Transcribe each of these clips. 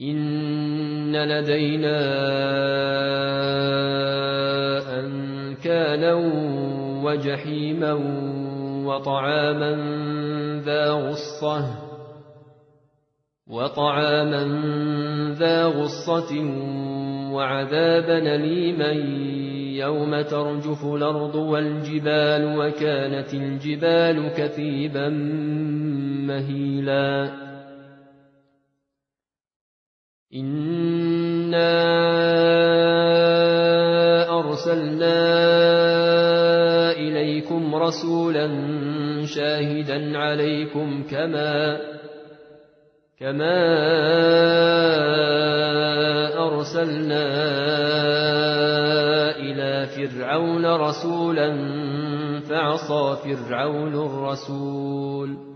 إن لدينا أنكالا وجحيما وطعاما ذا غصة وطعاما ذا غصة وعذابا أليما يوم ترجف الأرض والجبال وكانت الجبال كثيبا مهيلا إنا أرسلنا إليكم رسولا شاهدا عليكم كما كما أرسلنا إلى فرعون رسولا فعصى فرعون الرسول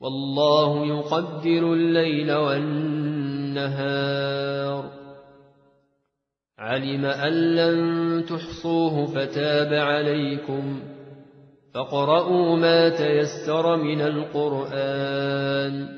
والله يقدر الليل والنهار. علم أن لن تحصوه فتاب عليكم. فاقرؤوا ما تيسر من القرآن.